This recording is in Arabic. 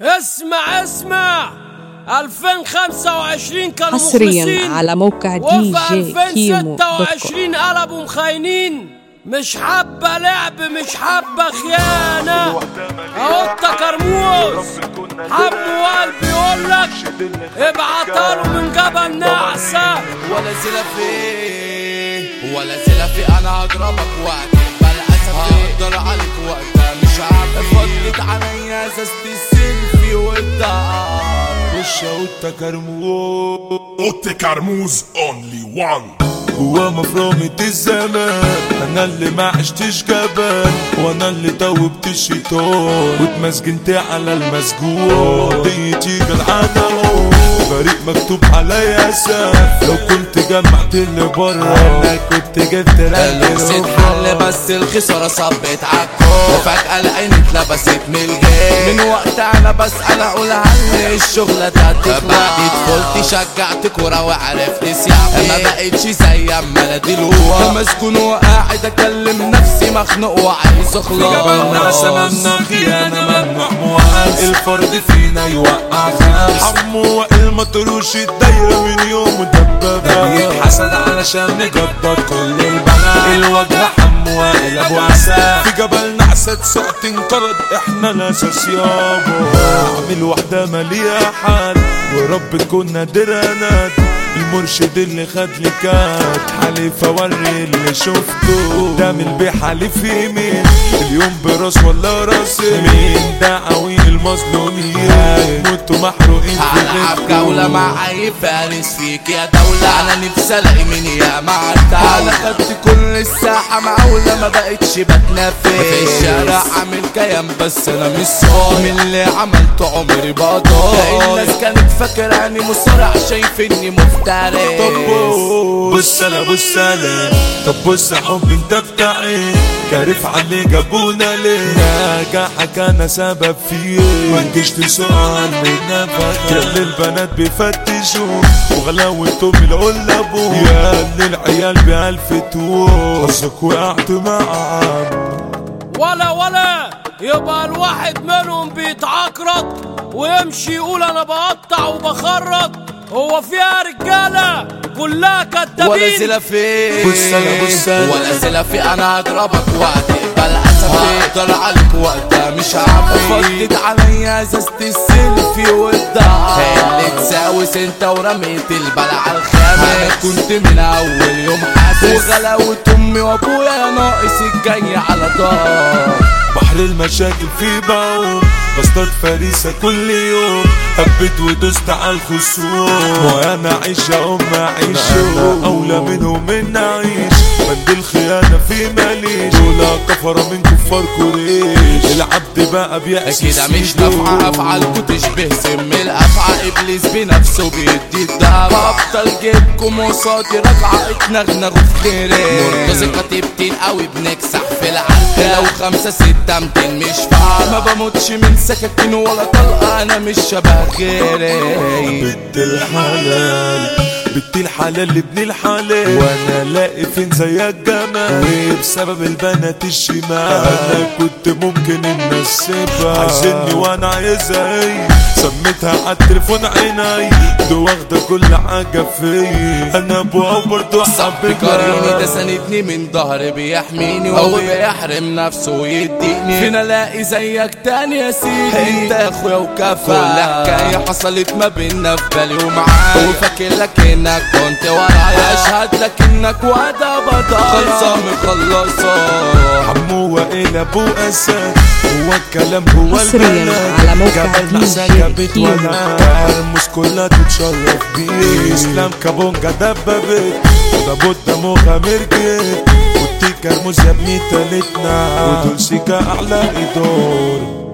اسمع اسمع. 2025 كانوا حصرياً مخلصين على موقع دي جي كيمو دوت كوم. 2026 قلبوا مخاينين مش حابة لعب مش حابة خيانة. انت كرموز. حمو قلبي يقولك ابعتله من جبل نعسة. ولا زلفي ولا زلفي أنا هضربك وقت بالاسف هقدر عليك وقتها. مش عارف. فضلت عليا ازازة السيلفي والدعار خش اوضتك كرموز؟ اوتي كرموز اونلي وان جوا مفرمة الزمان. أنا اللي ما عشتش جبان وأنا اللي توبت الشيطان. واتمسجنت على المسجون. ديتي جدعانة فريق مكتوب عليا ساف لو كنت جمعت اللي بره أنا كنت جبت اللبس اتحل بس الخسارة صبت عالكون وفجأة العين اتلبست من الجيم من وقت أنا بسأل أقول عني الشغلة ده بعد طفولتي شجعت كورة وعرفت سياحي ما بقتش زي أما أنا دلوقتي. مسجون وقاعد أكلم نفسي مخنوق وعايز جبلنا اخلص سممنا خيانة ممنوع. مواز الفرد فينا يوقع خاص حمو المطروش الدايرة من يوم دبابة. بيتحسد علشان نجدد كل البنات. الوجه حمو قلب وعسى. في جبل نعسة سقط انقرض إحنا الاساس يابا أعمل واحدة مالية حال ورب تكون نادرة ناد المرشد اللي خد لي كات حليف اوري اللي شفته. قدام البيع حليف يمين اليوم برأس ولا رأس مين؟ دعوي المظلومين مع أي فارس فيك يا دولة. أنا نفسي ألاقي مين يا معتها أنا خدت كل الساحة معولة ما بقتش بتنفس في الشارع عامل كيان بس أنا مش صايع من اللي عملته عمري بطال الناس كانت فاكراني مصارع؟ شايفني مفترس. طب بص أنا بص أنا. طب بص يا حب انت بتاعي؟ كارف على اللي جابونا ليه نجاحك أنا سبب فيه. ما تجيش تسأل من نفسك كل البنات بيفتشوا. وغلاوتهم العلا ابوه يا اللي العيال بيلفتوا حظك وقعت معاهم. ولا ولا يبقى الواحد منهم بيتعكرط ويمشي يقول أنا بقطع وبخرط. هو فيها رجالة كلها ولا كدابين. زلفي بص أنا بص. ولا زلفي أنا هضربك وقت بالاسف هقدر عليك وقتها مش عارف فضلت عليا ازازة السيلفي والدعار اللي تساوس أنت ورميت البلع الخامس. أنا كنت من أول يوم حاسس وغلاوة امي وابويا ناقص الجاي على دار بحر المشاكل في بعوم بصطاد فريسة كل يوم. هبت ودوست على الخصوم. وأنا عيش يا ام عيش أولى منهم من عيش بند الخيانة في ماليش دول كفرة من كفار قريش. العبد بقى بيأس كده مش نافعة افعالكوا تشبه سم الافعى إبليس بنفسه بيدي الدعوة. بفضل جيبكم وصادي راجعة اتنغنغوا في خيري مرتزقة تبتين قوي بنكسح في العركة لو خمسة ستة متين مش فعال ما بموتش من سكاكين ولا طلقة أنا مش شبه غيري. بنت الحلال بنت الحلال ابن الحلال وأنا لاقي فين زيك جمال وبسبب البنات الشمال. أنا كنت ممكن ان اسيبها عايزني وأنا عايزها هي سميتها على التليفون عيني. دو واخدة كل حاجة فيا. أنا أبوها وبرضه صاحبي قريني ده ساندني من ظهري بيحميني. وهو بيحرم نفسه ويديني. فين ألاقي زيك تاني يا سيدي. أنت يا أخويا وكفى كل حكاية حصلت ما بينا في بالي ومعايا. وفاكر لك إنك كنت ورايا أشهد لك إنك وعدة بطل خلصة مخلصة حمو وائل أبو أسد. هو الكلام هو البلد على موقع كيمو. ولا الموس كلها تتشرف بيه. إسلام كابونجا دببت وده مغامر جيت. والتيكا الموز يا ابني تالتنا ودول سيكا أعلى ايدور